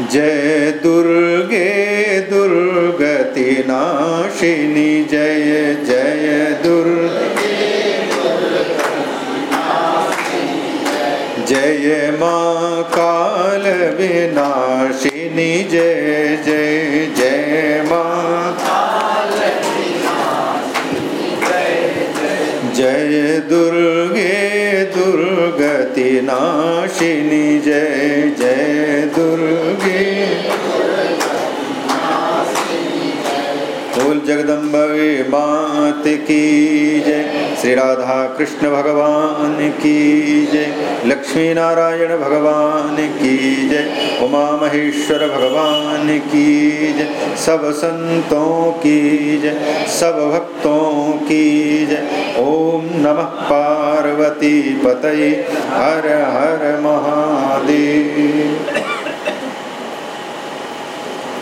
जय दुर्गे दुर्गति नाशिनी, जय जय दुर्गे जय माँ काल विनाशिनी, जय जय जय माँ जय दुर्गे दुर्गति नाशिनी, जय जय बोल जगदम्बे मात की जय। श्री राधा कृष्ण भगवान की जय। लक्ष्मी नारायण भगवान की जय। उमा महेश्वर भगवान की जय। सब संतों की जय। सब भक्तों की जय। ओम नमः पार्वती पतये। हर हर महादेव